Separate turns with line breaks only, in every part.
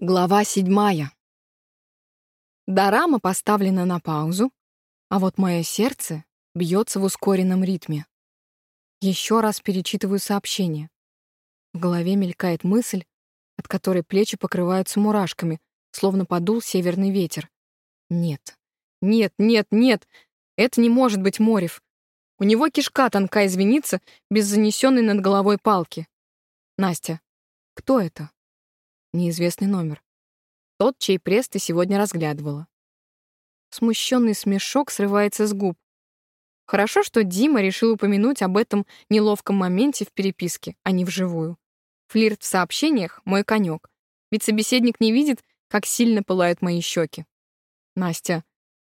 Глава седьмая. Дорама поставлена на паузу, а вот мое сердце бьется в ускоренном ритме. Еще раз перечитываю сообщение. В голове мелькает мысль, от которой плечи покрываются мурашками, словно подул северный ветер. Нет, нет, нет, нет, это не может быть Морев. У него кишка тонка извиниться без занесенной над головой палки. Настя, кто это? Неизвестный номер. Тот, чей пресс ты сегодня разглядывала. Смущенный смешок срывается с губ. Хорошо, что Дима решил упомянуть об этом неловком моменте в переписке, а не вживую. Флирт в сообщениях — мой конек. Ведь собеседник не видит, как сильно пылают мои щеки. Настя,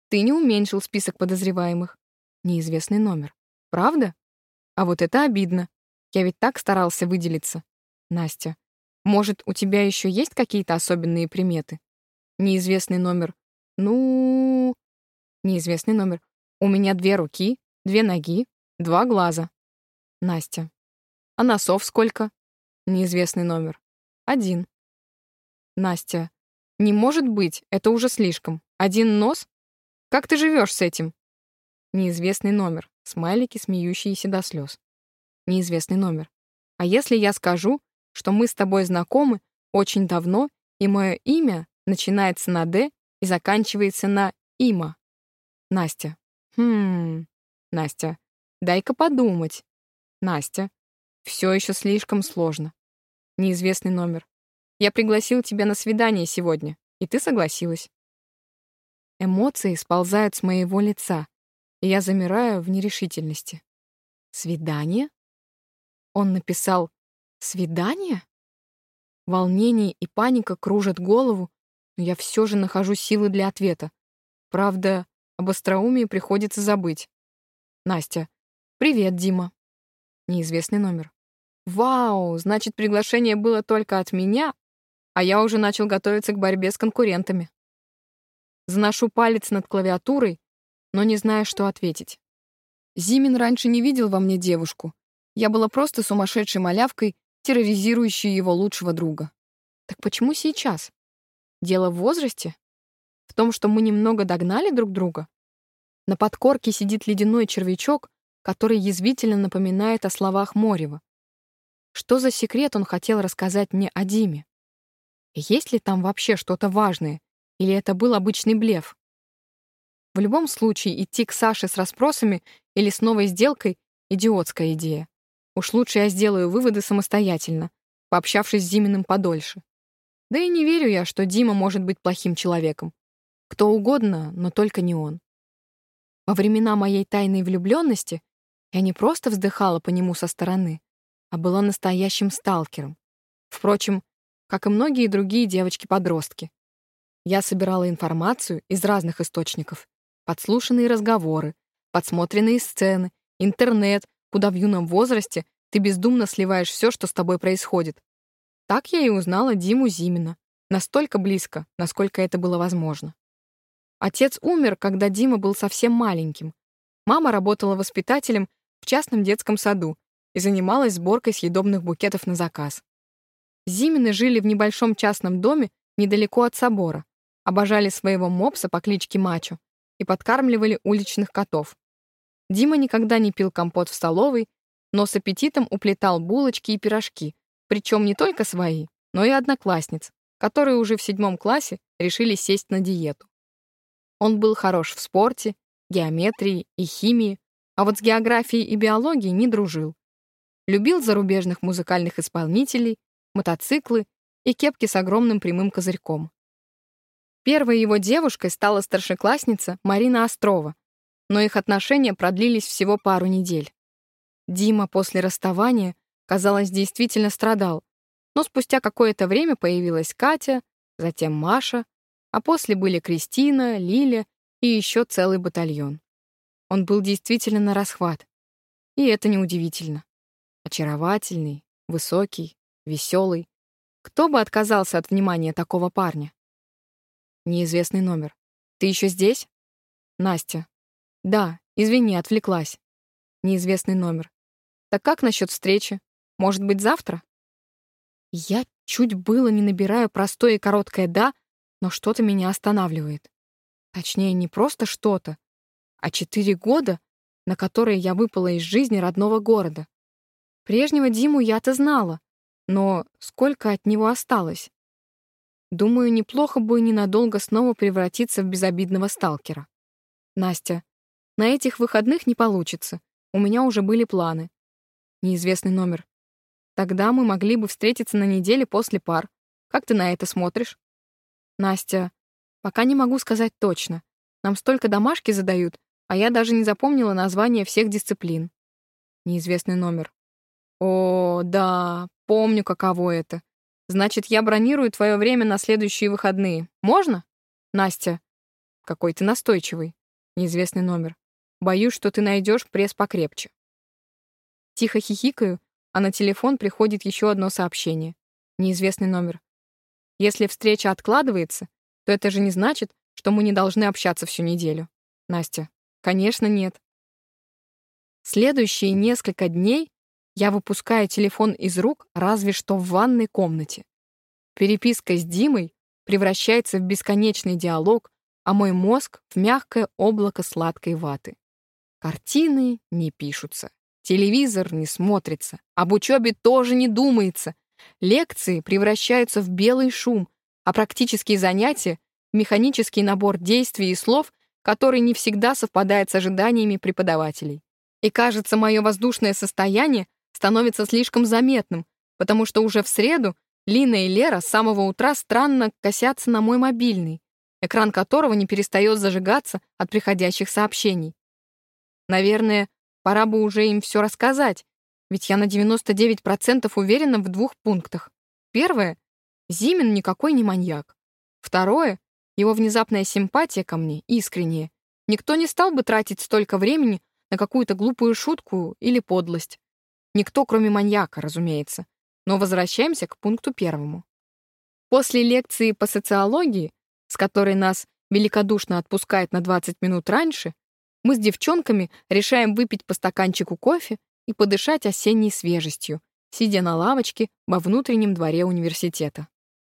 ты не уменьшил список подозреваемых. Неизвестный номер. Правда? А вот это обидно. Я ведь так старался выделиться. Настя, может, у тебя еще есть какие-то особенные приметы? Неизвестный номер. Ну... Неизвестный номер. У меня две руки, две ноги, два глаза. Настя. А носов сколько? Неизвестный номер. Один. Настя. Не может быть, это уже слишком. Один нос? Как ты живешь с этим? Неизвестный номер. Смайлики, смеющиеся до слез. Неизвестный номер. А если я скажу, что мы с тобой знакомы очень давно, и мое имя начинается на «Д» и заканчивается на «Има». Настя. Хм. Настя. Дай-ка подумать. Настя. Все еще слишком сложно. Неизвестный номер. Я пригласил тебя на свидание сегодня, и ты согласилась. Эмоции сползают с моего лица, и я замираю в нерешительности. Свидание? Он написал Свидание? Волнение и паника кружат голову, но я все же нахожу силы для ответа. Правда, об остроумии приходится забыть. Настя. «Привет, Дима». Неизвестный номер. «Вау, значит, приглашение было только от меня, а я уже начал готовиться к борьбе с конкурентами». Заношу палец над клавиатурой, но не знаю, что ответить. Зимин раньше не видел во мне девушку. Я была просто сумасшедшей малявкой терроризирующую его лучшего друга. Так почему сейчас? Дело в возрасте? В том, что мы немного догнали друг друга? На подкорке сидит ледяной червячок, который язвительно напоминает о словах Морева. Что за секрет он хотел рассказать мне о Диме? Есть ли там вообще что-то важное? Или это был обычный блеф? В любом случае, идти к Саше с расспросами или с новой сделкой — идиотская идея. Уж лучше я сделаю выводы самостоятельно, пообщавшись с Зиминым подольше. Да и не верю я, что Дима может быть плохим человеком. Кто угодно, но только не он. Во времена моей тайной влюбленности я не просто вздыхала по нему со стороны, а была настоящим сталкером. Впрочем, как и многие другие девочки-подростки. Я собирала информацию из разных источников. Подслушанные разговоры, подсмотренные сцены, интернет, куда в юном возрасте ты бездумно сливаешь все, что с тобой происходит. Так я и узнала Диму Зимина. Настолько близко, насколько это было возможно. Отец умер, когда Дима был совсем маленьким. Мама работала воспитателем в частном детском саду и занималась сборкой съедобных букетов на заказ. Зимины жили в небольшом частном доме недалеко от собора, обожали своего мопса по кличке Мачо и подкармливали уличных котов. Дима никогда не пил компот в столовой, но с аппетитом уплетал булочки и пирожки, причем не только свои, но и одноклассниц, которые уже в седьмом классе решили сесть на диету. Он был хорош в спорте, геометрии и химии, а вот с географией и биологией не дружил. Любил зарубежных музыкальных исполнителей, мотоциклы и кепки с огромным прямым козырьком. Первой его девушкой стала старшеклассница Марина Острова, но их отношения продлились всего пару недель. Дима после расставания, казалось, действительно страдал, но спустя какое-то время появилась Катя, затем Маша, а после были Кристина, Лиля и еще целый батальон. Он был действительно на расхват. И это неудивительно. Очаровательный, высокий, веселый. Кто бы отказался от внимания такого парня? Неизвестный номер. «Ты еще здесь?» «Настя, «Да, извини, отвлеклась». Неизвестный номер. «Так как насчет встречи? Может быть, завтра?» Я Чуть было не набираю простое и короткое «да», но что-то меня останавливает. Точнее, не просто что-то, а четыре года, на которые я выпала из жизни родного города. Прежнего Диму я-то знала, но сколько от него осталось? Думаю, неплохо бы ненадолго снова превратиться в безобидного сталкера. Настя, на этих выходных не получится. У меня уже были планы. Неизвестный номер. Тогда мы могли бы встретиться на неделе после пар. Как ты на это смотришь? Настя, пока не могу сказать точно. Нам столько домашки задают, а я даже не запомнила название всех дисциплин. Неизвестный номер. О, да, помню, каково это. Значит, я бронирую твое время на следующие выходные. Можно? Настя. Какой ты настойчивый. Неизвестный номер. Боюсь, что ты найдешь пресс покрепче. Тихо хихикаю, а на телефон приходит еще одно сообщение. Неизвестный номер. Если встреча откладывается, то это же не значит, что мы не должны общаться всю неделю. Настя. Конечно, нет. Следующие несколько дней я выпускаю телефон из рук разве что в ванной комнате. Переписка с Димой превращается в бесконечный диалог, а мой мозг — в мягкое облако сладкой ваты. Картины не пишутся. Телевизор не смотрится, об учебе тоже не думается. Лекции превращаются в белый шум, а практические занятия — механический набор действий и слов, который не всегда совпадает с ожиданиями преподавателей. И кажется, мое воздушное состояние становится слишком заметным, потому что уже в среду Лина и Лера с самого утра странно косятся на мой мобильный, экран которого не перестает зажигаться от приходящих сообщений. Наверное, Пора бы уже им все рассказать, ведь я на 99% уверена в двух пунктах. Первое — Зимин никакой не маньяк. Второе — его внезапная симпатия ко мне искренняя. Никто не стал бы тратить столько времени на какую-то глупую шутку или подлость. Никто, кроме маньяка, разумеется. Но возвращаемся к пункту первому. После лекции по социологии, с которой нас великодушно отпускает на 20 минут раньше, мы с девчонками решаем выпить по стаканчику кофе и подышать осенней свежестью, сидя на лавочке во внутреннем дворе университета.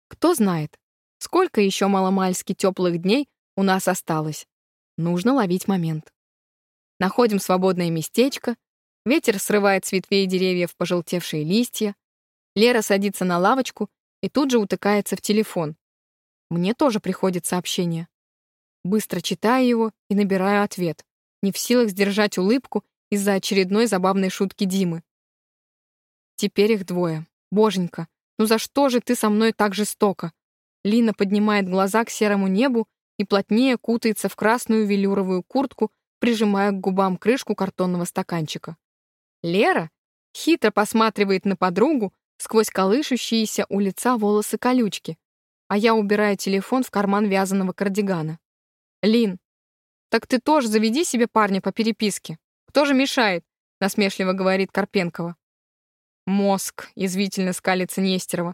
Кто знает, сколько еще маломальски теплых дней у нас осталось. Нужно ловить момент. Находим свободное местечко, ветер срывает с ветвей деревьев пожелтевшие листья, Лера садится на лавочку и тут же утыкается в телефон. Мне тоже приходит сообщение. Быстро читаю его и набираю ответ не в силах сдержать улыбку из-за очередной забавной шутки Димы. Теперь их двое. Боженька, ну за что же ты со мной так жестоко? Лина поднимает глаза к серому небу и плотнее кутается в красную велюровую куртку, прижимая к губам крышку картонного стаканчика. Лера хитро посматривает на подругу сквозь колышущиеся у лица волосы колючки, а я убираю телефон в карман вязаного кардигана. «Лин, «Так ты тоже заведи себе парня по переписке. Кто же мешает?» — насмешливо говорит Карпенкова. «Мозг», — язвительно скалится Нестерова.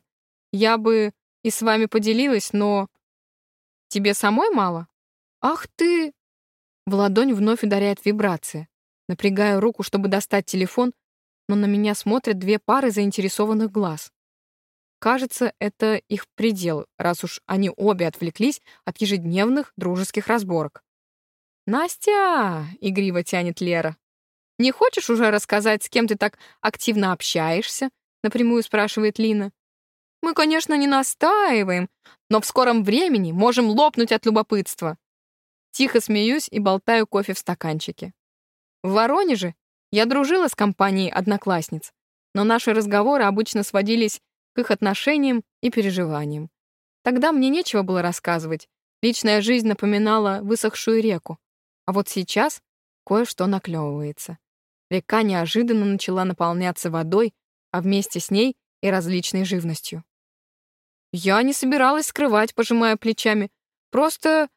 «Я бы и с вами поделилась, но...» «Тебе самой мало?» «Ах ты...» В ладонь вновь ударяет вибрация. Напрягаю руку, чтобы достать телефон, но на меня смотрят две пары заинтересованных глаз. Кажется, это их предел, раз уж они обе отвлеклись от ежедневных дружеских разборок. «Настя!» — игриво тянет Лера. «Не хочешь уже рассказать, с кем ты так активно общаешься?» — напрямую спрашивает Лина. «Мы, конечно, не настаиваем, но в скором времени можем лопнуть от любопытства». Тихо смеюсь и болтаю кофе в стаканчике. В Воронеже я дружила с компанией одноклассниц, но наши разговоры обычно сводились к их отношениям и переживаниям. Тогда мне нечего было рассказывать. Личная жизнь напоминала высохшую реку. А вот сейчас кое-что наклевывается. Река неожиданно начала наполняться водой, а вместе с ней и различной живностью. Я не собиралась скрывать, пожимая плечами. Просто,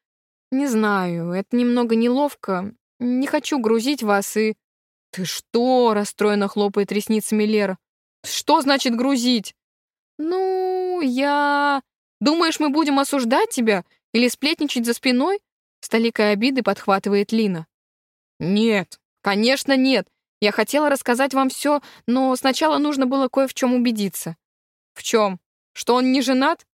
не знаю, это немного неловко. Не хочу грузить вас и... «Ты что?» — расстроенно хлопает ресницами Лера. «Что значит грузить?» «Ну, я... Думаешь, мы будем осуждать тебя или сплетничать за спиной? С толикой обиды подхватывает Лина. «Нет, конечно нет. Я хотела рассказать вам все, но сначала нужно было кое в чем убедиться». «В чем?» Что он не женат?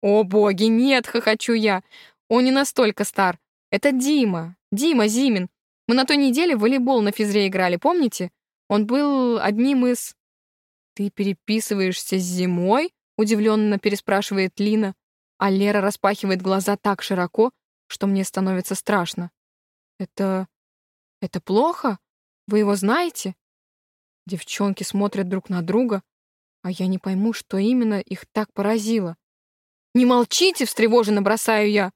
О, боги, нет, хохочу я. Он не настолько стар. Это Дима. Дима Зимин. Мы на той неделе в волейбол на физре играли, помните? Он был одним из... Ты переписываешься с зимой? Удивленно переспрашивает Лина, а Лера распахивает глаза так широко, что мне становится страшно. Это... это плохо? Вы его знаете? Девчонки смотрят друг на друга, а я не пойму, что именно их так поразило. «Не молчите!» — встревоженно бросаю я.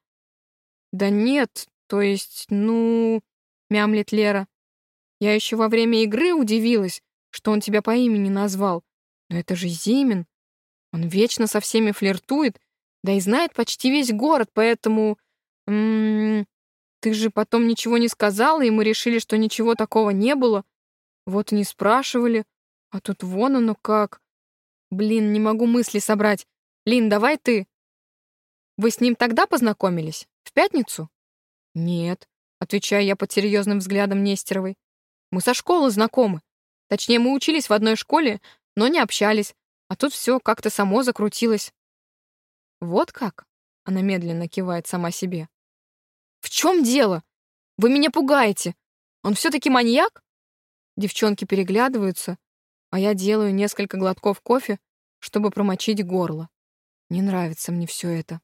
«Да нет, то есть, ну...» — мямлет Лера. «Я еще во время игры удивилась, что он тебя по имени назвал. Но это же Зимин. Он вечно со всеми флиртует, да и знает почти весь город, поэтому... Ты же потом ничего не сказала, и мы решили, что ничего такого не было. Вот и не спрашивали. А тут вон оно как. Блин, не могу мысли собрать. Лин, давай ты. Вы с ним тогда познакомились? В пятницу? Нет, отвечаю я под серьезным взглядом Нестеровой. Мы со школы знакомы. Точнее, мы учились в одной школе, но не общались. А тут все как-то само закрутилось. Вот как? Она медленно кивает сама себе. В чем дело? Вы меня пугаете. Он все-таки маньяк? Девчонки переглядываются, а я делаю несколько глотков кофе, чтобы промочить горло. Не нравится мне все это.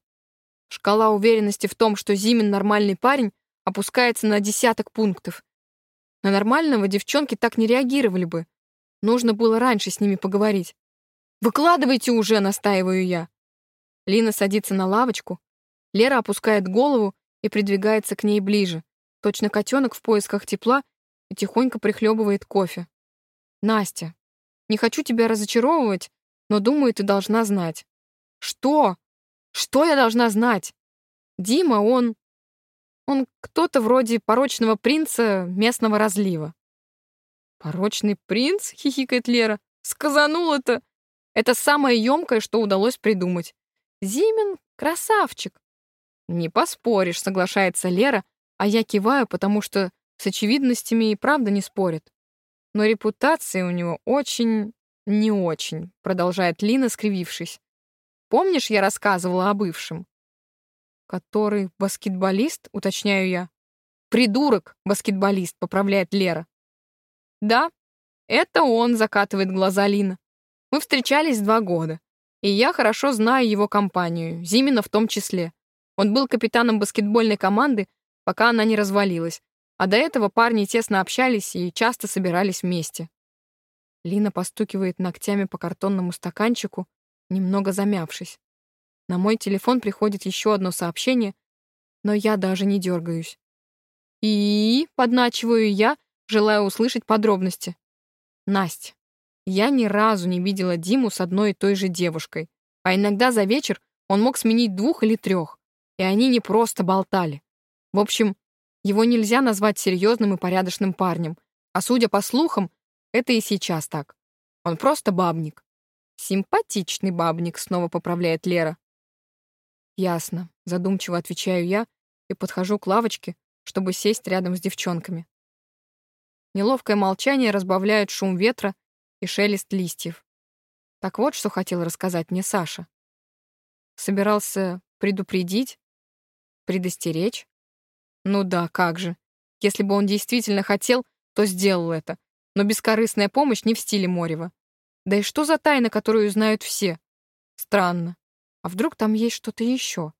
Шкала уверенности в том, что Зимин нормальный парень, опускается на десяток пунктов. На нормального девчонки так не реагировали бы. Нужно было раньше с ними поговорить. «Выкладывайте уже!» — настаиваю я. Лина садится на лавочку. Лера опускает голову и придвигается к ней ближе. Точно котенок в поисках тепла и тихонько прихлебывает кофе. «Настя, не хочу тебя разочаровывать, но думаю, ты должна знать». «Что? Что я должна знать?» «Дима, он... Он кто-то вроде порочного принца местного разлива». «Порочный принц?» — хихикает Лера. «Сказанула-то! Это самое емкое, что удалось придумать. Зимин — красавчик. Не поспоришь, соглашается Лера, а я киваю, потому что с очевидностями и правда не спорит. Но репутация у него очень... не очень, продолжает Лина, скривившись. Помнишь, я рассказывала о бывшем? Который баскетболист, уточняю я. Придурок, баскетболист, поправляет Лера. Да, это он, закатывает глаза Лина. Мы встречались два года, и я хорошо знаю его компанию, Зимина в том числе. Он был капитаном баскетбольной команды, пока она не развалилась, а до этого парни тесно общались и часто собирались вместе. Лина постукивает ногтями по картонному стаканчику, немного замявшись. На мой телефон приходит еще одно сообщение, но я даже не дергаюсь. И подначиваю я, желая услышать подробности. Настя, я ни разу не видела Диму с одной и той же девушкой, а иногда за вечер он мог сменить двух или трех, и они не просто болтали. В общем, его нельзя назвать серьезным и порядочным парнем, а судя по слухам, это и сейчас так. Он просто бабник. Симпатичный бабник, снова поправляет Лера. Ясно, задумчиво отвечаю я и подхожу к лавочке, чтобы сесть рядом с девчонками. Неловкое молчание разбавляет шум ветра и шелест листьев. Так вот, что хотел рассказать мне Саша. Собирался предупредить, предостеречь. Ну да, как же. Если бы он действительно хотел, то сделал это. Но бескорыстная помощь не в стиле Морева. Да и что за тайна, которую знают все? Странно. А вдруг там есть что-то еще?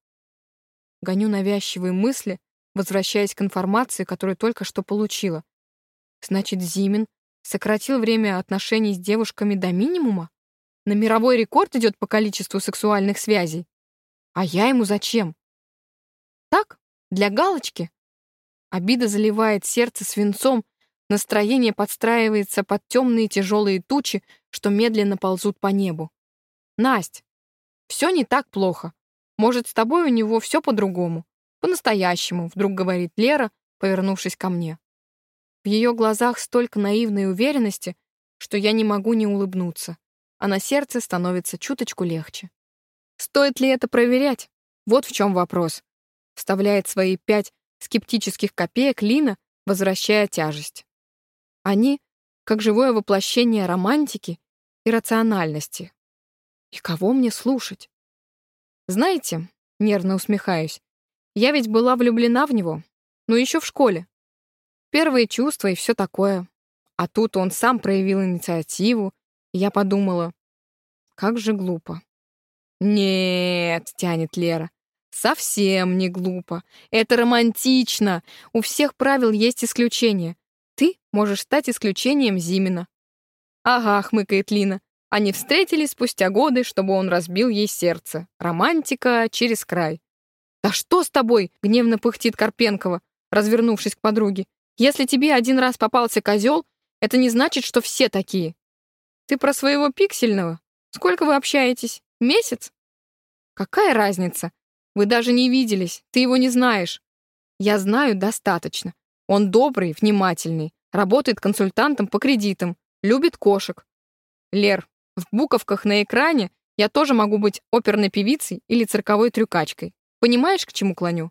Гоню навязчивые мысли, возвращаясь к информации, которую только что получила. Значит, Зимин Сократил время отношений с девушками до минимума? На мировой рекорд идет по количеству сексуальных связей. А я ему зачем? Так, для галочки. Обида заливает сердце свинцом, настроение подстраивается под темные тяжелые тучи, что медленно ползут по небу. Насть, все не так плохо. Может, с тобой у него все по-другому. По-настоящему, вдруг говорит Лера, повернувшись ко мне. В ее глазах столько наивной уверенности, что я не могу не улыбнуться, а на сердце становится чуточку легче. Стоит ли это проверять? Вот в чем вопрос. Вставляет свои пять скептических копеек Лина, возвращая тяжесть. Они — как живое воплощение романтики и рациональности. И кого мне слушать? Знаете, нервно усмехаюсь, я ведь была влюблена в него, но еще в школе. Первые чувства и все такое. А тут он сам проявил инициативу, и я подумала, как же глупо. «Нет», — тянет Лера, — «совсем не глупо. Это романтично. У всех правил есть исключения. Ты можешь стать исключением Зимина». «Ага», — хмыкает Лина. Они встретились спустя годы, чтобы он разбил ей сердце. Романтика через край. «Да что с тобой?» — гневно пыхтит Карпенкова, развернувшись к подруге. «Если тебе один раз попался козел, это не значит, что все такие. Ты про своего пиксельного? Сколько вы общаетесь? Месяц? Какая разница? Вы даже не виделись, ты его не знаешь. Я знаю достаточно. Он добрый, внимательный, работает консультантом по кредитам, любит кошек. Лер, в буковках на экране я тоже могу быть оперной певицей или цирковой трюкачкой. Понимаешь, к чему клоню?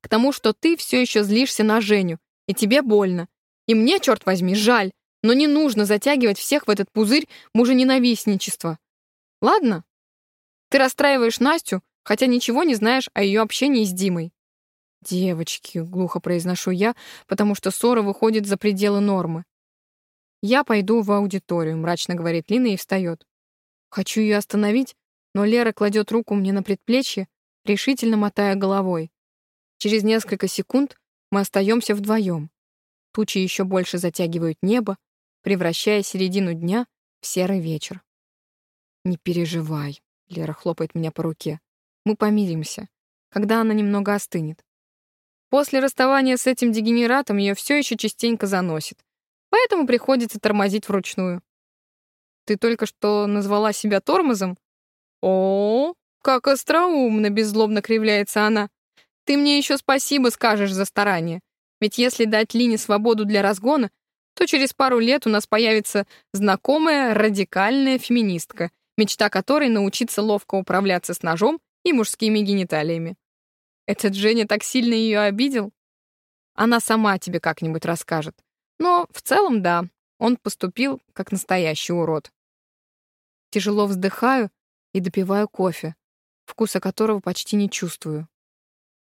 К тому, что ты все еще злишься на Женю, и тебе больно. И мне, черт возьми, жаль, но не нужно затягивать всех в этот пузырь мужененавистничества. Ладно? Ты расстраиваешь Настю, хотя ничего не знаешь о ее общении с Димой. «Девочки», — глухо произношу я, потому что ссора выходит за пределы нормы. «Я пойду в аудиторию», — мрачно говорит Лина и встает. Хочу ее остановить, но Лера кладет руку мне на предплечье, решительно мотая головой. Через несколько секунд мы остаемся вдвоем. Тучи еще больше затягивают небо, превращая середину дня в серый вечер. «Не переживай», — Лера хлопает меня по руке. «Мы помиримся, когда она немного остынет. После расставания с этим дегенератом ее все еще частенько заносит, поэтому приходится тормозить вручную. Ты только что назвала себя тормозом? О, как остроумно, беззлобно кривляется она. Ты мне еще спасибо скажешь за старание. Ведь если дать Лине свободу для разгона, то через пару лет у нас появится знакомая радикальная феминистка, мечта которой научиться ловко управляться с ножом и мужскими гениталиями. Этот Женя так сильно ее обидел? Она сама тебе как-нибудь расскажет. Но в целом да, он поступил как настоящий урод. Тяжело вздыхаю и допиваю кофе, вкуса которого почти не чувствую.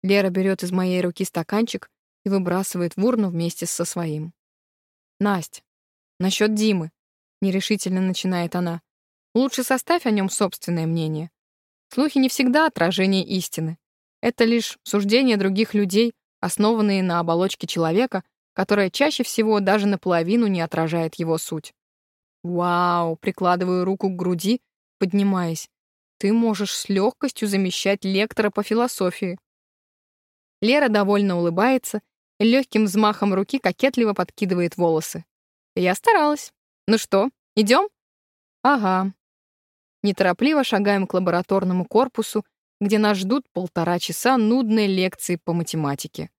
Лера берет из моей руки стаканчик и выбрасывает в урну вместе со своим. «Насть, насчет Димы», — нерешительно начинает она. «Лучше составь о нем собственное мнение. Слухи не всегда отражение истины. Это лишь суждения других людей, основанные на оболочке человека, которая чаще всего даже наполовину не отражает его суть. Вау, прикладываю руку к груди, поднимаясь. Ты можешь с легкостью замещать лектора по философии. Лера довольно улыбается легким взмахом руки кокетливо подкидывает волосы. Я старалась. Ну что, идем? Ага. Неторопливо шагаем к лабораторному корпусу, где нас ждут полтора часа нудной лекции по математике.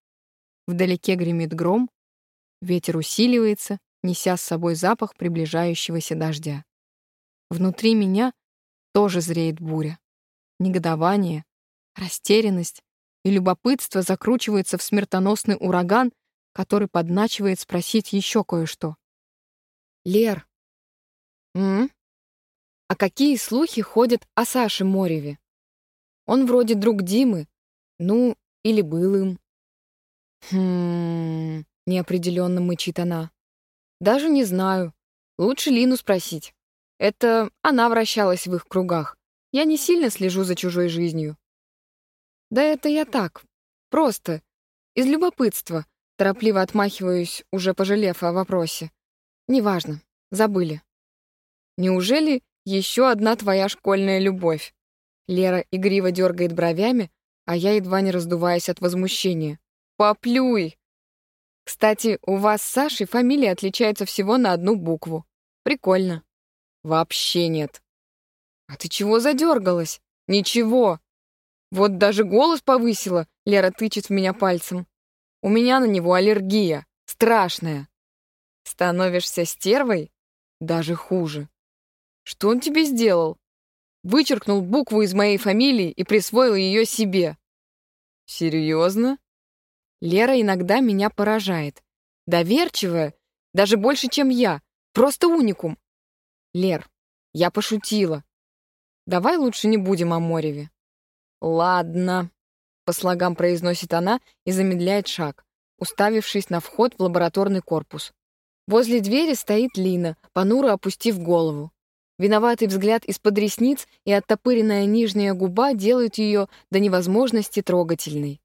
Вдалеке гремит гром, ветер усиливается, неся с собой запах приближающегося дождя. Внутри меня тоже зреет буря. Негодование, растерянность и любопытство закручиваются в смертоносный ураган, который подначивает спросить еще кое-что. «Лер, м? А какие слухи ходят о Саше Мореве? Он вроде друг Димы, ну, или был им». «Хм...» — неопределенно мычит она. «Даже не знаю. Лучше Лину спросить. Это она вращалась в их кругах. Я не сильно слежу за чужой жизнью». «Да это я так. Просто. Из любопытства. Торопливо отмахиваюсь, уже пожалев о вопросе. Неважно. Забыли. Неужели еще одна твоя школьная любовь? Лера игриво дергает бровями, а я едва не раздуваюсь от возмущения. Поплюй! Кстати, у вас с Сашей фамилия отличается всего на одну букву. Прикольно. Вообще нет. А ты чего задергалась? Ничего. Вот даже голос повысила, Лера тычет в меня пальцем. У меня на него аллергия, страшная. Становишься стервой? Даже хуже. Что он тебе сделал? Вычеркнул букву из моей фамилии и присвоил ее себе. Серьезно? Лера иногда меня поражает. Доверчивая, даже больше, чем я. Просто уникум. Лер, я пошутила. Давай лучше не будем о Мореве». «Ладно», — по слогам произносит она и замедляет шаг, уставившись на вход в лабораторный корпус. Возле двери стоит Лина, понуро опустив голову. Виноватый взгляд из-под ресниц и оттопыренная нижняя губа делают ее до невозможности трогательной.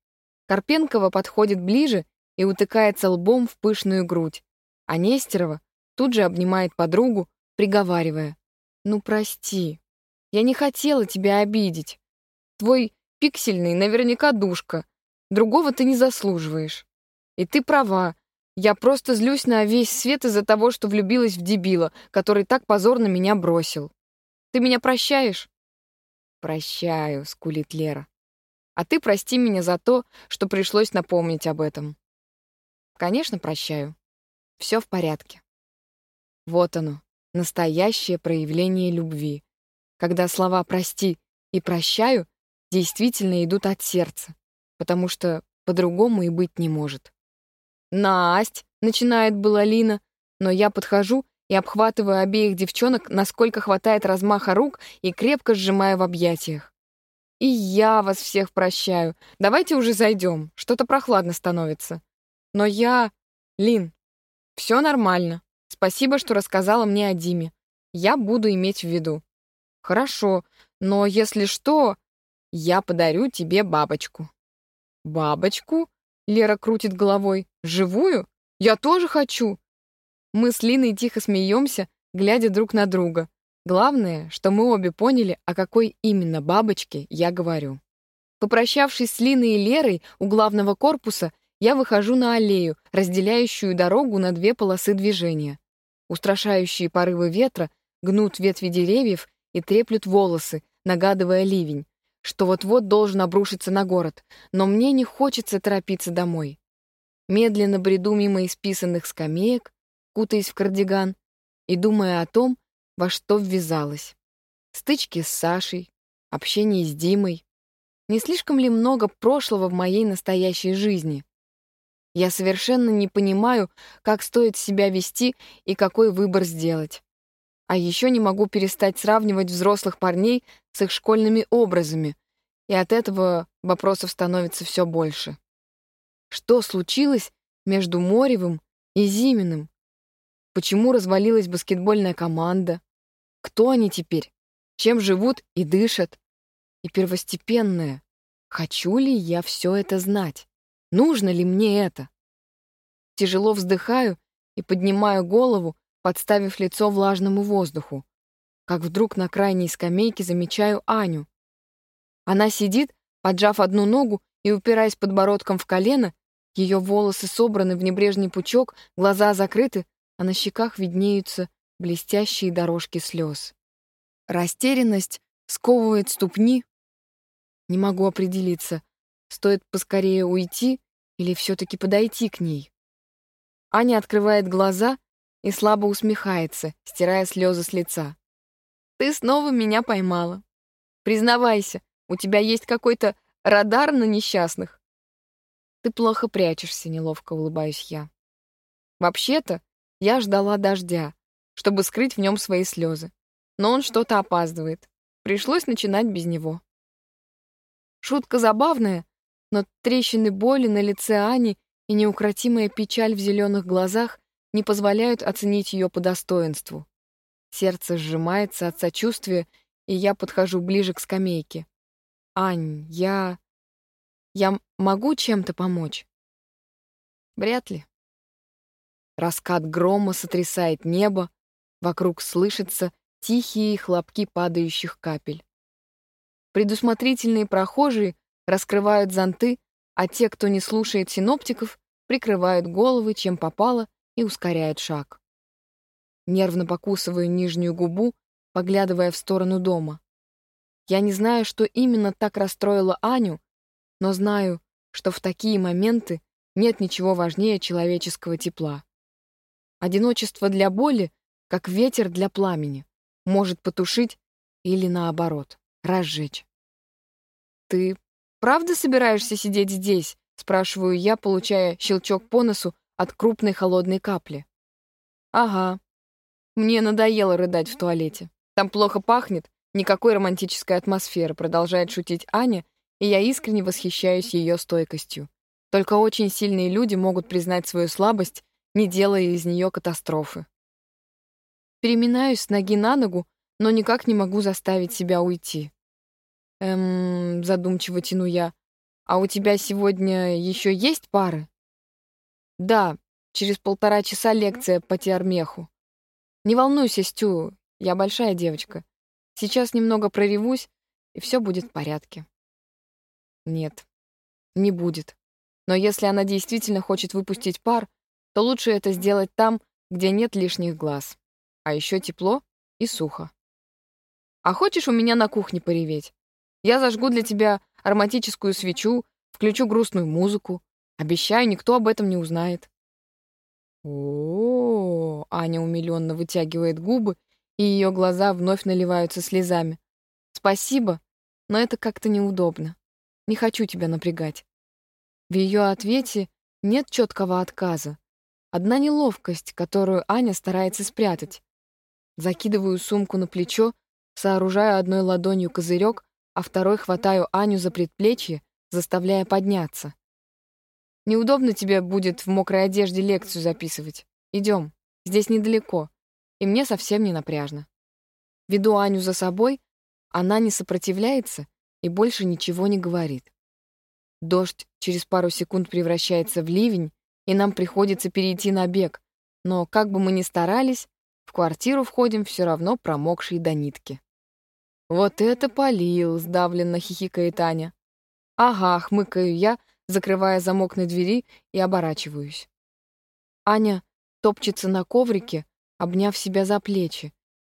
Карпенкова подходит ближе и утыкается лбом в пышную грудь, а Нестерова тут же обнимает подругу, приговаривая. «Ну, прости, я не хотела тебя обидеть. Твой пиксельный наверняка душка, другого ты не заслуживаешь. И ты права, я просто злюсь на весь свет из-за того, что влюбилась в дебила, который так позорно меня бросил. Ты меня прощаешь?» «Прощаю», — скулит Лера. «А ты прости меня за то, что пришлось напомнить об этом». «Конечно, прощаю. Все в порядке». Вот оно, настоящее проявление любви. Когда слова «прости» и «прощаю» действительно идут от сердца, потому что по-другому и быть не может. «Насть!» — начинает была Лина, но я подхожу и обхватываю обеих девчонок, насколько хватает размаха рук и крепко сжимаю в объятиях. «И я вас всех прощаю. Давайте уже зайдем. Что-то прохладно становится. Но я... Лин, все нормально. Спасибо, что рассказала мне о Диме. Я буду иметь в виду». «Хорошо, но если что, я подарю тебе бабочку». «Бабочку?» Лера крутит головой. «Живую? Я тоже хочу!» Мы с Линой тихо смеемся, глядя друг на друга. Главное, что мы обе поняли, о какой именно бабочке я говорю. Попрощавшись с Линой и Лерой у главного корпуса, я выхожу на аллею, разделяющую дорогу на две полосы движения. Устрашающие порывы ветра гнут ветви деревьев и треплют волосы, нагадывая ливень, что вот-вот должен обрушиться на город, но мне не хочется торопиться домой. Медленно бреду мимо исписанных скамеек, кутаясь в кардиган и думая о том, во что ввязалась. Стычки с Сашей, общение с Димой. Не слишком ли много прошлого в моей настоящей жизни? Я совершенно не понимаю, как стоит себя вести и какой выбор сделать. А еще не могу перестать сравнивать взрослых парней с их школьными образами, и от этого вопросов становится все больше. Что случилось между Моревым и Зиминым? Почему развалилась баскетбольная команда? Кто они теперь? Чем живут и дышат? И первостепенное, хочу ли я все это знать? Нужно ли мне это? Тяжело вздыхаю и поднимаю голову, подставив лицо влажному воздуху. Как вдруг на крайней скамейке замечаю Аню. Она сидит, поджав одну ногу и упираясь подбородком в колено, ее волосы собраны в небрежный пучок, глаза закрыты, а на щеках виднеются блестящие дорожки слез. Растерянность сковывает ступни. Не могу определиться, стоит поскорее уйти или все-таки подойти к ней. Аня открывает глаза и слабо усмехается, стирая слезы с лица. «Ты снова меня поймала. Признавайся, у тебя есть какой-то радар на несчастных?» «Ты плохо прячешься», — неловко улыбаюсь я. «Вообще-то, я ждала дождя, чтобы скрыть в нем свои слезы. Но он что-то опаздывает. Пришлось начинать без него». Шутка забавная, но трещины боли на лице Ани и неукротимая печаль в зеленых глазах не позволяют оценить ее по достоинству. Сердце сжимается от сочувствия, и я подхожу ближе к скамейке. «Ань, я... я могу чем-то помочь?» «Вряд ли». Раскат грома сотрясает небо, вокруг слышатся тихие хлопки падающих капель. Предусмотрительные прохожие раскрывают зонты, а те, кто не слушает синоптиков, прикрывают головы, чем попало, и ускоряет шаг. Нервно покусываю нижнюю губу, поглядывая в сторону дома. Я не знаю, что именно так расстроило Аню, но знаю, что в такие моменты нет ничего важнее человеческого тепла. Одиночество для боли, как ветер для пламени, может потушить или, наоборот, разжечь. «Ты правда собираешься сидеть здесь?» — спрашиваю я, получая щелчок по носу от крупной холодной капли. «Ага. Мне надоело рыдать в туалете. Там плохо пахнет, Никакой романтической атмосферы, продолжает шутить Аня, и я искренне восхищаюсь ее стойкостью. Только очень сильные люди могут признать свою слабость, не делая из нее катастрофы. Переминаюсь с ноги на ногу, но никак не могу заставить себя уйти. Эм, задумчиво тяну я. А у тебя сегодня еще есть пары? Да, через полтора часа лекция по теормеху. Не волнуйся, Стю, я большая девочка. Сейчас немного проревусь, и все будет в порядке. Нет, не будет. Но если она действительно хочет выпустить пар, то лучше это сделать там, где нет лишних глаз. А еще тепло и сухо. А хочешь у меня на кухне пореветь? Я зажгу для тебя ароматическую свечу, включу грустную музыку. Обещаю, никто об этом не узнает. О, -о, -о Аня умилённо вытягивает губы и ее глаза вновь наливаются слезами. «Спасибо, но это как-то неудобно. Не хочу тебя напрягать». В ее ответе нет четкого отказа. Одна неловкость, которую Аня старается спрятать. Закидываю сумку на плечо, сооружаю одной ладонью козырек, а второй хватаю Аню за предплечье, заставляя подняться. «Неудобно тебе будет в мокрой одежде лекцию записывать. Идем, здесь недалеко и мне совсем не напряжно. Веду Аню за собой, она не сопротивляется и больше ничего не говорит. Дождь через пару секунд превращается в ливень, и нам приходится перейти на бег, но как бы мы ни старались, в квартиру входим все равно промокшие до нитки. «Вот это полил!» — сдавленно хихикает Аня. «Ага», — хмыкаю я, закрывая замок на двери и оборачиваюсь. Аня топчется на коврике, обняв себя за плечи.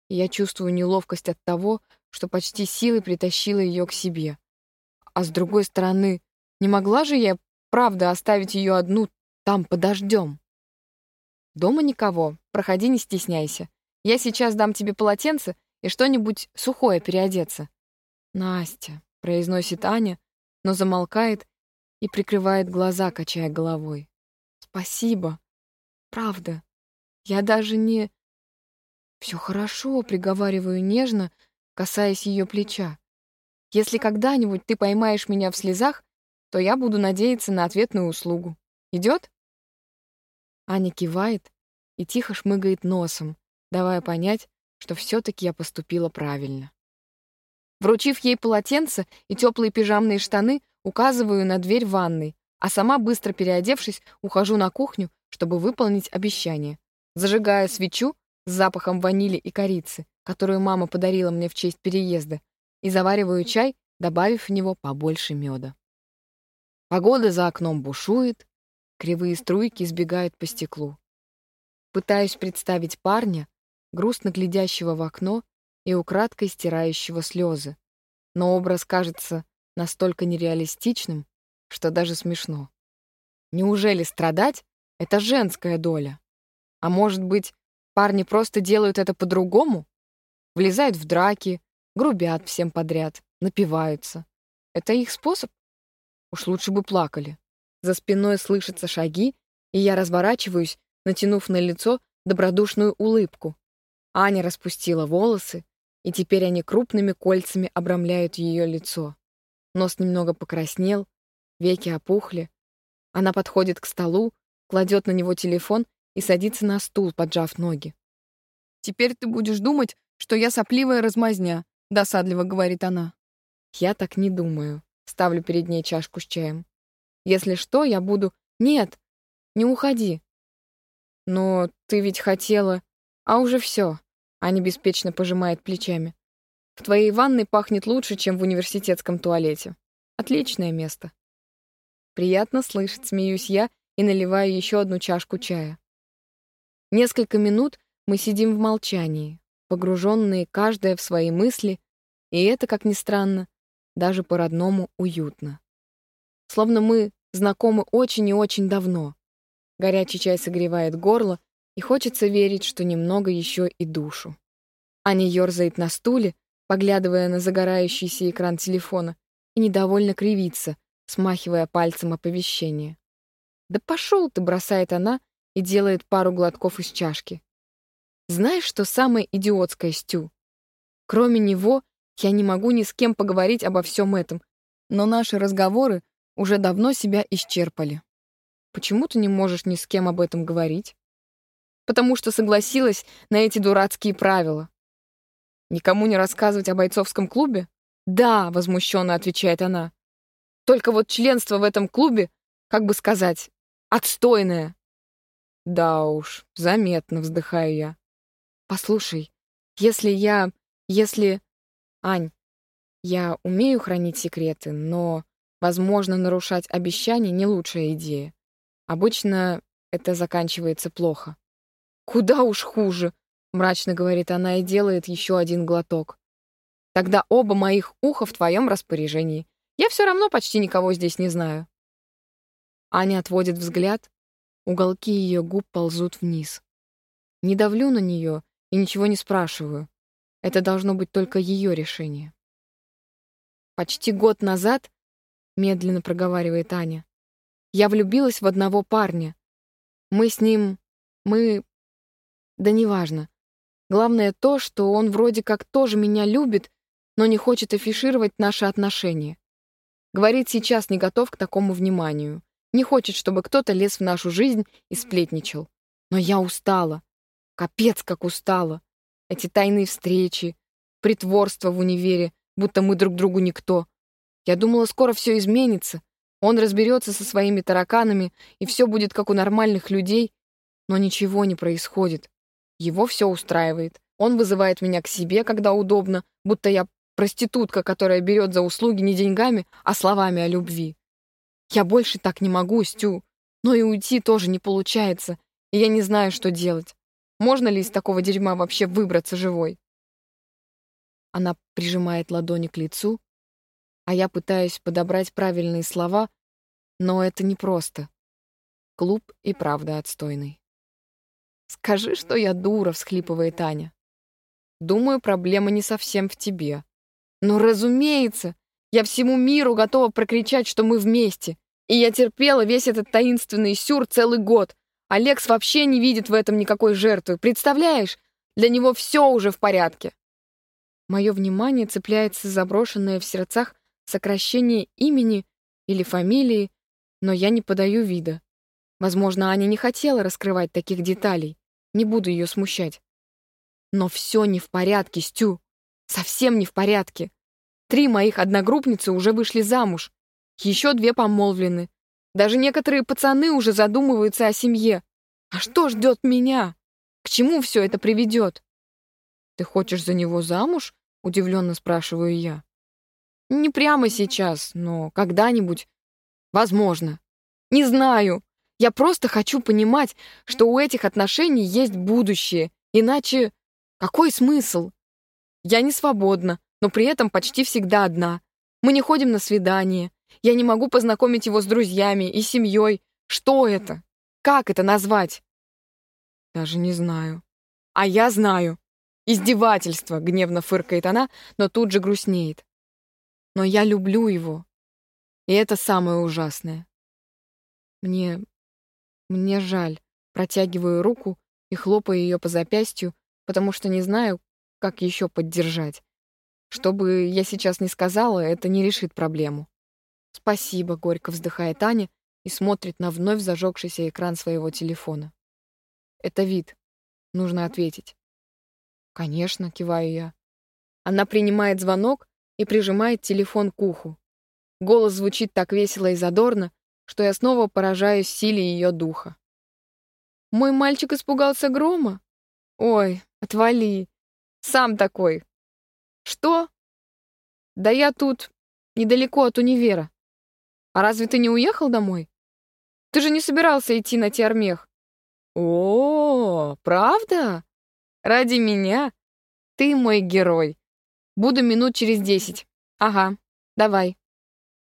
Я чувствую неловкость от того, что почти силой притащила ее к себе. А с другой стороны, не могла же я, правда, оставить ее одну там подождем? Дома никого, проходи, не стесняйся. Я сейчас дам тебе полотенце и что-нибудь сухое переодеться. Настя, произносит Аня, но замолкает и прикрывает глаза, качая головой. Спасибо. Правда. Я даже не... Все хорошо, приговариваю нежно, касаясь ее плеча. Если когда-нибудь ты поймаешь меня в слезах, то я буду надеяться на ответную услугу. Идет? Аня кивает и тихо шмыгает носом, давая понять, что все-таки я поступила правильно. Вручив ей полотенце и теплые пижамные штаны, указываю на дверь ванной, а сама, быстро переодевшись, ухожу на кухню, чтобы выполнить обещание. Зажигаю свечу с запахом ванили и корицы, которую мама подарила мне в честь переезда, и завариваю чай, добавив в него побольше меда. Погода за окном бушует, кривые струйки сбегают по стеклу. Пытаюсь представить парня, грустно глядящего в окно и украдкой стирающего слезы, но образ кажется настолько нереалистичным, что даже смешно. Неужели страдать — это женская доля? А может быть, парни просто делают это по-другому? Влезают в драки, грубят всем подряд, напиваются. Это их способ? Уж лучше бы плакали. За спиной слышатся шаги, и я разворачиваюсь, натянув на лицо добродушную улыбку. Аня распустила волосы, и теперь они крупными кольцами обрамляют ее лицо. Нос немного покраснел, веки опухли. Она подходит к столу, кладет на него телефон и садится на стул, поджав ноги. «Теперь ты будешь думать, что я сопливая размазня», — досадливо говорит она. «Я так не думаю», — ставлю перед ней чашку с чаем. «Если что, я буду...» «Нет, не уходи». «Но ты ведь хотела...» «А уже все», — Аня беспечно пожимает плечами. «В твоей ванной пахнет лучше, чем в университетском туалете. Отличное место». Приятно слышать, смеюсь я и наливаю еще одну чашку чая. Несколько минут мы сидим в молчании, погруженные каждая в свои мысли, и это, как ни странно, даже по-родному уютно. Словно мы знакомы очень и очень давно. Горячий чай согревает горло, и хочется верить, что немного еще и душу. Аня ерзает на стуле, поглядывая на загорающийся экран телефона, и недовольно кривится, смахивая пальцем оповещение. «Да пошел ты!» — бросает она и делает пару глотков из чашки. Знаешь, что самое идиотское, Стю? Кроме него, Я не могу ни с кем поговорить обо всем этом, но наши разговоры уже давно себя исчерпали. Почему ты не можешь ни с кем об этом говорить? Потому что согласилась на эти дурацкие правила. Никому не рассказывать о бойцовском клубе? Да, возмущенно отвечает она. Только вот членство в этом клубе, как бы сказать, отстойное. Да уж, заметно, вздыхаю я. Послушай, если я... Если... Ань, я умею хранить секреты, но, возможно, нарушать обещания — не лучшая идея. Обычно это заканчивается плохо. «Куда уж хуже», — мрачно говорит она и делает еще один глоток. «Тогда оба моих уха в твоем распоряжении. Я все равно почти никого здесь не знаю». Аня отводит взгляд, уголки ее губ ползут вниз. Не давлю на нее и ничего не спрашиваю. Это должно быть только ее решение. Почти год назад, медленно проговаривает Аня, я влюбилась в одного парня. Мы с ним... Мы... Да неважно. Главное то, что он вроде как тоже меня любит, но не хочет афишировать наши отношения. Говорит, сейчас не готов к такому вниманию. Не хочет, чтобы кто-то лез в нашу жизнь и сплетничал. Но я устала. Капец, как устала. Эти тайные встречи, притворство в универе, будто мы друг другу никто. Я думала, скоро все изменится. Он разберется со своими тараканами, и все будет как у нормальных людей. Но ничего не происходит. Его все устраивает. Он вызывает меня к себе, когда удобно, будто я проститутка, которая берет за услуги не деньгами, а словами о любви. Я больше так не могу, Стю. Но и уйти тоже не получается, и я не знаю, что делать. Можно ли из такого дерьма вообще выбраться живой? Она прижимает ладони к лицу, а я пытаюсь подобрать правильные слова, но это непросто. Клуб и правда отстойный. «Скажи, что я дура», — всхлипывает Аня. «Думаю, проблема не совсем в тебе». «Ну, разумеется! Я всему миру готова прокричать, что мы вместе. И я терпела весь этот таинственный сюр целый год, Алекс вообще не видит в этом никакой жертвы. Представляешь? Для него все уже в порядке. Мое внимание цепляется за брошенное в сердцах сокращение имени или фамилии, но я не подаю вида. Возможно, Аня не хотела раскрывать таких деталей. Не буду ее смущать. Но все не в порядке, Стю. Совсем не в порядке. Три моих одногруппницы уже вышли замуж. Еще две помолвлены. Даже некоторые пацаны уже задумываются о семье. А что ждет меня? К чему все это приведет? Ты хочешь за него замуж? Удивленно спрашиваю я. Не прямо сейчас, но когда-нибудь. Возможно. Не знаю. Я просто хочу понимать, что у этих отношений есть будущее. Иначе какой смысл? Я не свободна, но при этом почти всегда одна. Мы не ходим на свидания. Я не могу познакомить его с друзьями и семьей. Что это? Как это назвать? Даже не знаю. А я знаю. Издевательство, гневно фыркает она, но тут же грустнеет. Но я люблю его. И это самое ужасное. Мне... мне жаль. Протягиваю руку и хлопаю ее по запястью, потому что не знаю, как еще поддержать. Что бы я сейчас ни сказала, это не решит проблему. «Спасибо», — горько вздыхает Аня и смотрит на вновь зажегшийся экран своего телефона. «Это вид. Нужно ответить». «Конечно», — киваю я. Она принимает звонок и прижимает телефон к уху. Голос звучит так весело и задорно, что я снова поражаюсь силе ее духа. «Мой мальчик испугался грома? Ой, отвали. Сам такой. Что? Да я тут, недалеко от универа. А разве ты не уехал домой? Ты же не собирался идти на термех. О, правда? Ради меня? Ты мой герой. Буду минут через десять. Ага, давай.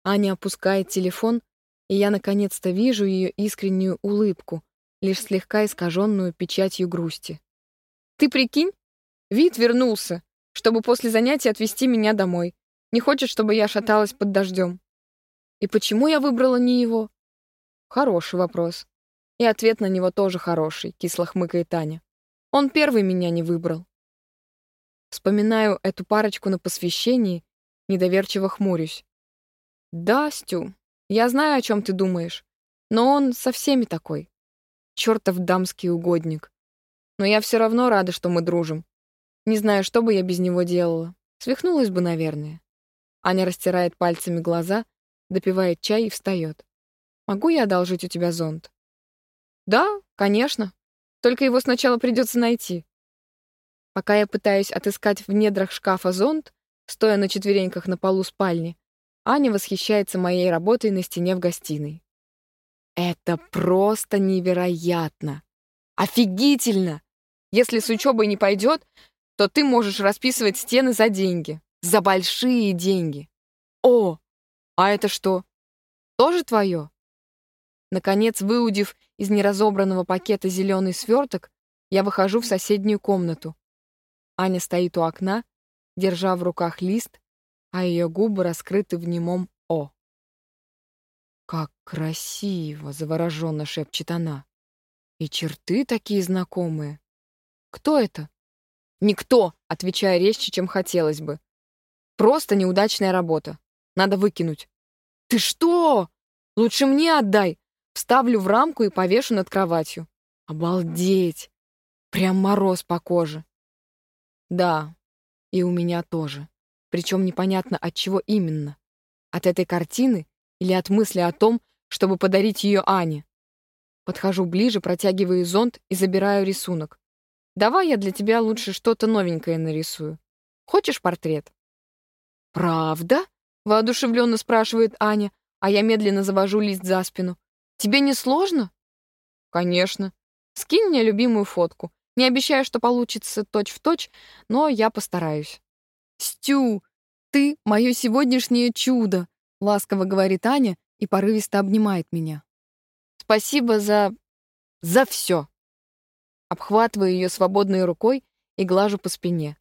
Аня опускает телефон, и я наконец-то вижу ее искреннюю улыбку, лишь слегка искаженную печатью грусти. Ты прикинь? Вид вернулся, чтобы после занятий отвезти меня домой. Не хочет, чтобы я шаталась под дождем. И почему я выбрала не его? Хороший вопрос. И ответ на него тоже хороший, кисло хмыкает Таня. Он первый меня не выбрал. Вспоминаю эту парочку на посвящении, недоверчиво хмурюсь. «Да, Стю, я знаю, о чем ты думаешь, но он со всеми такой. Чертов дамский угодник. Но я все равно рада, что мы дружим. Не знаю, что бы я без него делала. Свихнулась бы, наверное». Аня растирает пальцами глаза, допивает чай и встает. «Могу я одолжить у тебя зонт?» «Да, конечно. Только его сначала придется найти». Пока я пытаюсь отыскать в недрах шкафа зонт, стоя на четвереньках на полу спальни, Аня восхищается моей работой на стене в гостиной. «Это просто невероятно! Офигительно! Если с учебой не пойдет, то ты можешь расписывать стены за деньги. За большие деньги. О, а это что? Тоже твое? Наконец, выудив из неразобранного пакета зеленый сверток, я выхожу в соседнюю комнату. Аня стоит у окна, держа в руках лист, а ее губы раскрыты в немом «О». «Как красиво!» — завороженно шепчет она. «И черты такие знакомые. Кто это?» «Никто!» — отвечая резче, чем хотелось бы. «Просто неудачная работа. Надо выкинуть». «Ты что? Лучше мне отдай. Вставлю в рамку и повешу над кроватью. Обалдеть! Прям мороз по коже. Да, и у меня тоже. Причем непонятно, от чего именно. От этой картины или от мысли о том, чтобы подарить ее Ане. Подхожу ближе, протягиваю зонт и забираю рисунок. Давай я для тебя лучше что-то новенькое нарисую. Хочешь портрет? Правда? Воодушевленно спрашивает Аня, а я медленно завожу лист за спину. Тебе не сложно? Конечно. Скинь мне любимую фотку. Не обещаю, что получится точь-в-точь, точь, но я постараюсь. Стю, ты — мое сегодняшнее чудо, ласково говорит Аня и порывисто обнимает меня. Спасибо за... за все. Обхватываю ее свободной рукой и глажу по спине.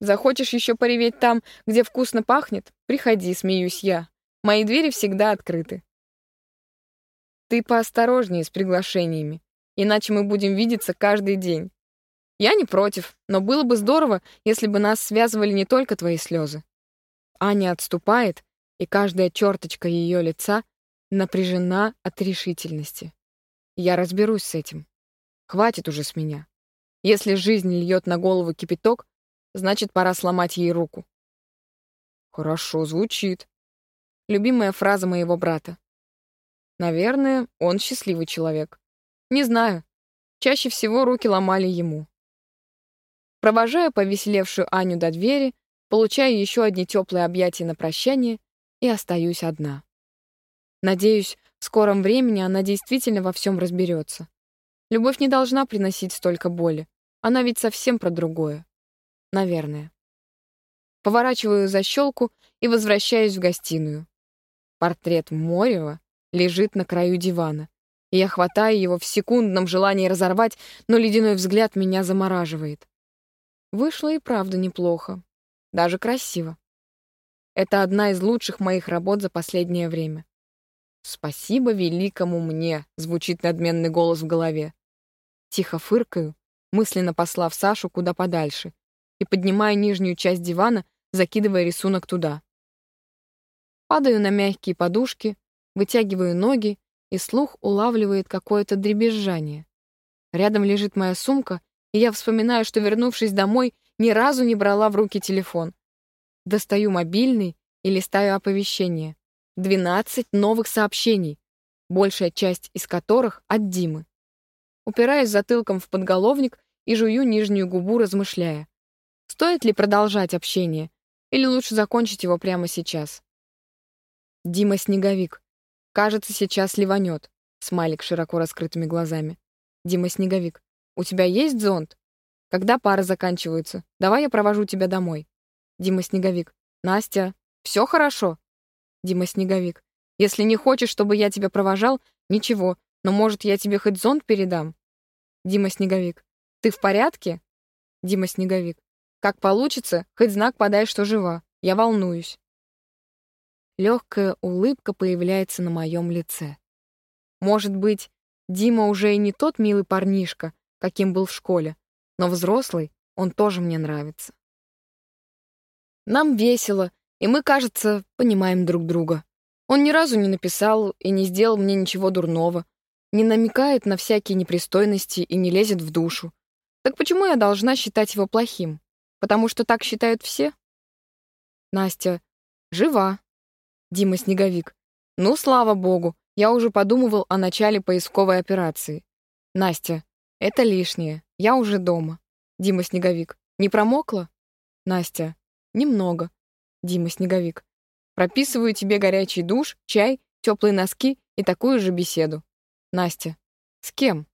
Захочешь еще пореветь там, где вкусно пахнет? Приходи, смеюсь я. Мои двери всегда открыты. Ты поосторожнее с приглашениями, иначе мы будем видеться каждый день. Я не против, но было бы здорово, если бы нас связывали не только твои слезы. Аня отступает, и каждая черточка ее лица напряжена от решительности. Я разберусь с этим. Хватит уже с меня. Если жизнь льет на голову кипяток, значит, пора сломать ей руку. Хорошо звучит. Любимая фраза моего брата. Наверное, он счастливый человек. Не знаю. Чаще всего руки ломали ему. Провожаю повеселевшую Аню до двери, получаю еще одни теплые объятия на прощание и остаюсь одна. Надеюсь, в скором времени она действительно во всем разберется. Любовь не должна приносить столько боли. Она ведь совсем про другое. Наверное. Поворачиваю защелку и возвращаюсь в гостиную. Портрет Морева лежит на краю дивана. И я хватаю его в секундном желании разорвать, но ледяной взгляд меня замораживает. Вышло и правда неплохо. Даже красиво. Это одна из лучших моих работ за последнее время. «Спасибо великому мне», — звучит надменный голос в голове. Тихо фыркаю, мысленно послав Сашу куда подальше, и поднимаю нижнюю часть дивана, закидывая рисунок туда. Падаю на мягкие подушки, Вытягиваю ноги, и слух улавливает какое-то дребезжание. Рядом лежит моя сумка, и я вспоминаю, что, вернувшись домой, ни разу не брала в руки телефон. Достаю мобильный и листаю оповещения. Двенадцать новых сообщений, большая часть из которых от Димы. Упираюсь затылком в подголовник и жую нижнюю губу, размышляя. Стоит ли продолжать общение, или лучше закончить его прямо сейчас? Дима Снеговик. Кажется, сейчас ливанет. Смайлик широко раскрытыми глазами. Дима Снеговик. У тебя есть зонт? Когда пары заканчиваются? Давай я провожу тебя домой. Дима Снеговик. Настя, все хорошо? Дима Снеговик. Если не хочешь, чтобы я тебя провожал, ничего, но, может, я тебе хоть зонт передам? Дима Снеговик. Ты в порядке? Дима Снеговик. Как получится, хоть знак подай, что жива. Я волнуюсь. Легкая улыбка появляется на моем лице. Может быть, Дима уже и не тот милый парнишка, каким был в школе, но взрослый он тоже мне нравится. Нам весело, и мы, кажется, понимаем друг друга. Он ни разу не написал и не сделал мне ничего дурного, не намекает на всякие непристойности и не лезет в душу. Так почему я должна считать его плохим? Потому что так считают все? Настя. Жива. Дима Снеговик. Ну, слава богу, я уже подумывал о начале поисковой операции. Настя. Это лишнее. Я уже дома. Дима Снеговик. Не промокла? Настя. Немного. Дима Снеговик. Прописываю тебе горячий душ, чай, теплые носки и такую же беседу. Настя. С кем?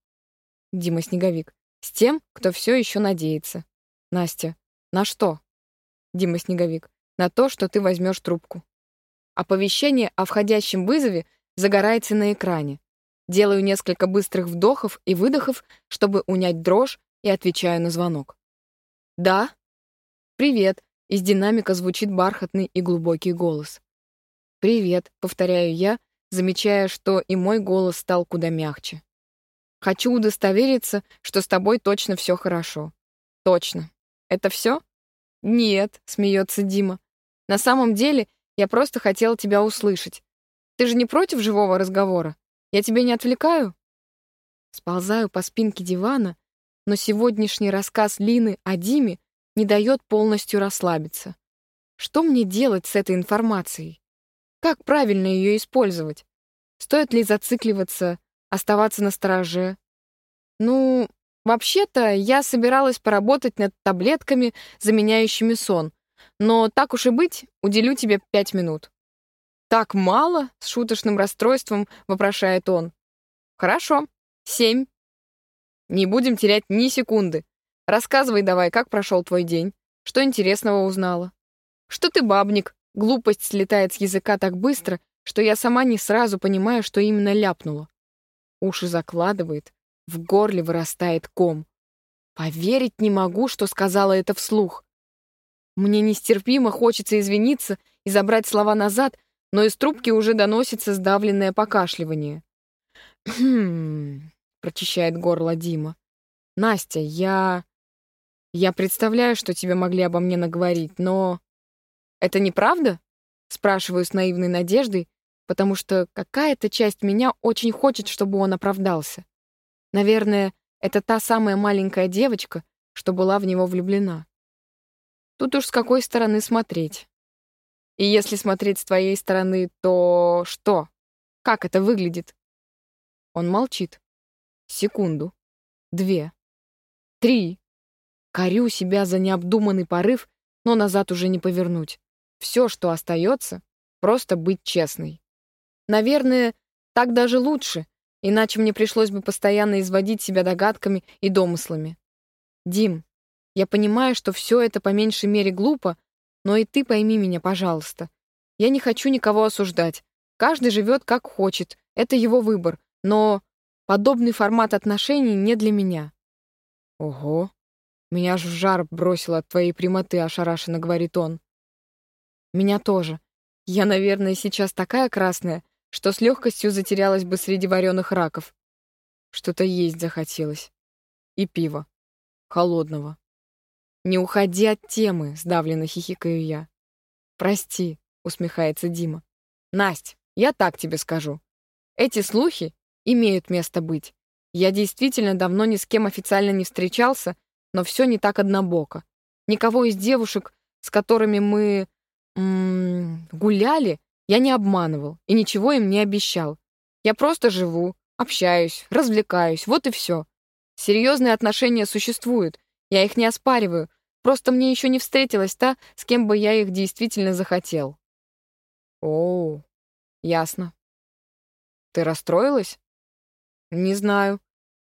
Дима Снеговик. С тем, кто все еще надеется. Настя. На что? Дима Снеговик. На то, что ты возьмешь трубку. Оповещение о входящем вызове загорается на экране. Делаю несколько быстрых вдохов и выдохов, чтобы унять дрожь, и отвечаю на звонок. «Да?» «Привет», — из динамика звучит бархатный и глубокий голос. «Привет», — повторяю я, замечая, что и мой голос стал куда мягче. «Хочу удостовериться, что с тобой точно все хорошо». «Точно. Это все?» «Нет», — смеется Дима. «На самом деле, я просто хотела тебя услышать. Ты же не против живого разговора? Я тебя не отвлекаю?» Сползаю по спинке дивана, но сегодняшний рассказ Лины о Диме не дает полностью расслабиться. Что мне делать с этой информацией? Как правильно ее использовать? Стоит ли зацикливаться, оставаться на стороже? Ну, вообще-то я собиралась поработать над таблетками, заменяющими сон, но так уж и быть, уделю тебе пять минут. «Так мало?» — с шуточным расстройством вопрошает он. «Хорошо. Семь. Не будем терять ни секунды. Рассказывай давай, как прошел твой день, что интересного узнала. Что ты бабник, глупость слетает с языка так быстро, что я сама не сразу понимаю, что именно ляпнула. Уши закладывает, в горле вырастает ком. Поверить не могу, что сказала это вслух. Мне нестерпимо хочется извиниться и забрать слова назад, но из трубки уже доносится сдавленное покашливание. «Хм...» — прочищает горло Дима. «Настя, я...» Я представляю, что тебе могли обо мне наговорить, но... Это неправда? Спрашиваю с наивной надеждой, потому что какая-то часть меня очень хочет, чтобы он оправдался. Наверное, это та самая маленькая девочка, что была в него влюблена. Тут уж с какой стороны смотреть. И если смотреть с твоей стороны, то что? Как это выглядит? Он молчит. Секунду. Две. Три. Корю себя за необдуманный порыв, но назад уже не повернуть. Все, что остается, просто быть честной. Наверное, так даже лучше, иначе мне пришлось бы постоянно изводить себя догадками и домыслами. Дим, я понимаю, что все это по меньшей мере глупо, но и ты пойми меня, пожалуйста. Я не хочу никого осуждать. Каждый живет как хочет, это его выбор, но подобный формат отношений не для меня. Ого, меня ж в жар бросило от твоей прямоты, ошарашенно говорит он. Меня тоже. Я, наверное, сейчас такая красная, что с легкостью затерялась бы среди вареных раков. Что-то есть захотелось. И пиво. Холодного. «Не уходи от темы», — сдавленно хихикаю я. «Прости», — усмехается Дима. «Насть, я так тебе скажу. Эти слухи имеют место быть. Я действительно давно ни с кем официально не встречался но все не так однобоко. Никого из девушек, с которыми мы гуляли, я не обманывал и ничего им не обещал. Я просто живу, общаюсь, развлекаюсь, вот и все. Серьезные отношения существуют, я их не оспариваю, просто мне еще не встретилась та, с кем бы я их действительно захотел. О, ясно. Ты расстроилась? Не знаю.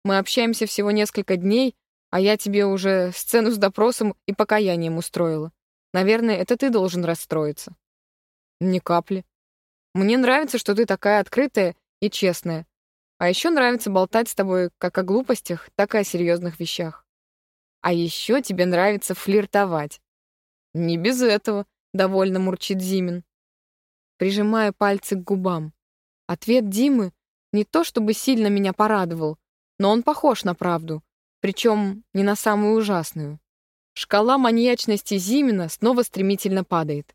Мы общаемся всего несколько дней, а я тебе уже сцену с допросом и покаянием устроила. Наверное, это ты должен расстроиться. Ни капли. Мне нравится, что ты такая открытая и честная. А еще нравится болтать с тобой как о глупостях, так и о серьезных вещах. А еще тебе нравится флиртовать. Не без этого, довольно мурчит Зимин. Прижимая пальцы к губам. Ответ Димы не то чтобы сильно меня порадовал, но он похож на правду. Причем не на самую ужасную. Шкала маньячности Зимина снова стремительно падает.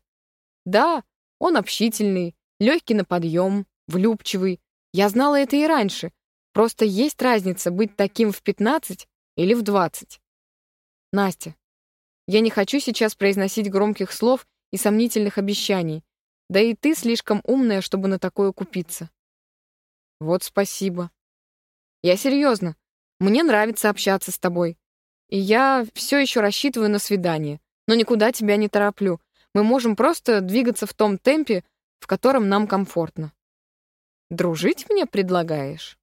Да, он общительный, легкий на подъем, влюбчивый. Я знала это и раньше. Просто есть разница быть таким в 15 или в 20. Настя, я не хочу сейчас произносить громких слов и сомнительных обещаний. Да и ты слишком умная, чтобы на такое купиться. Вот спасибо. Я серьезно. Мне нравится общаться с тобой. И я все еще рассчитываю на свидание. Но никуда тебя не тороплю. Мы можем просто двигаться в том темпе, в котором нам комфортно. Дружить мне предлагаешь?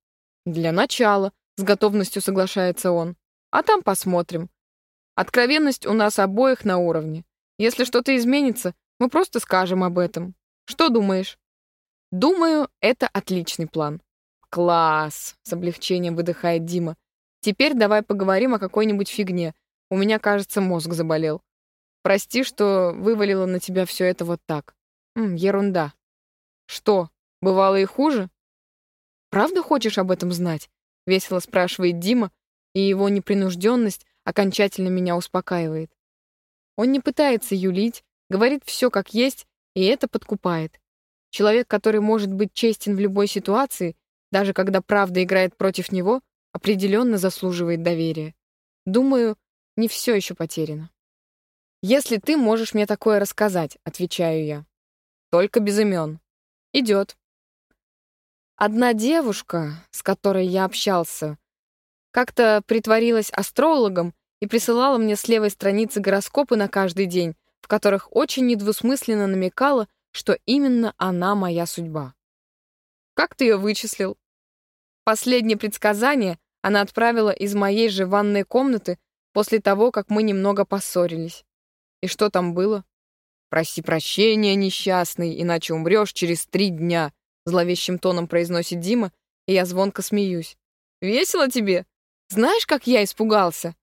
Для начала, с готовностью соглашается он. А там посмотрим. Откровенность у нас обоих на уровне. Если что-то изменится, мы просто скажем об этом. Что думаешь? Думаю, это отличный план. Класс, с облегчением выдыхает Дима. Теперь давай поговорим о какой-нибудь фигне. У меня, кажется, мозг заболел. Прости, что вывалила на тебя все это вот так. М, ерунда. Что, бывало и хуже? Правда хочешь об этом знать? Весело спрашивает Дима, и его непринужденность окончательно меня успокаивает. Он не пытается юлить, говорит все как есть, и это подкупает. Человек, который может быть честен в любой ситуации, даже когда правда играет против него, определенно заслуживает доверия. Думаю, не все еще потеряно. «Если ты можешь мне такое рассказать», — отвечаю я. «Только без имен. Идет». Одна девушка, с которой я общался, как-то притворилась астрологом и присылала мне с левой страницы гороскопы на каждый день, в которых очень недвусмысленно намекала, что именно она моя судьба. «Как ты ее вычислил?» Последнее предсказание она отправила из моей же ванной комнаты после того, как мы немного поссорились. И что там было? «Проси прощения, несчастный, иначе умрешь через три дня», зловещим тоном произносит Дима, и я звонко смеюсь. «Весело тебе? Знаешь, как я испугался?»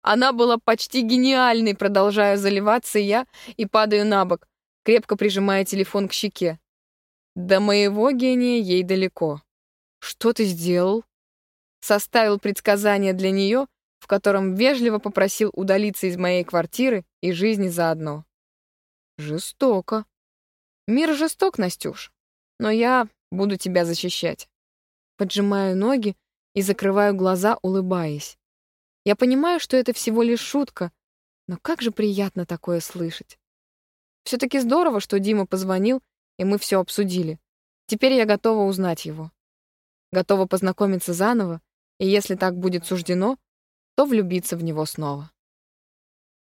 Она была почти гениальной, продолжаю заливаться я и падаю на бок, крепко прижимая телефон к щеке. До моего гения ей далеко. «Что ты сделал?» Составил предсказание для нее, в котором вежливо попросил удалиться из моей квартиры и жизни заодно. Жестоко. Мир жесток, Настюш, но я буду тебя защищать. Поджимаю ноги и закрываю глаза, улыбаясь. Я понимаю, что это всего лишь шутка, но как же приятно такое слышать. Все-таки здорово, что Дима позвонил, и мы все обсудили. Теперь я готова узнать его готова познакомиться заново, и если так будет суждено, то влюбиться в него снова.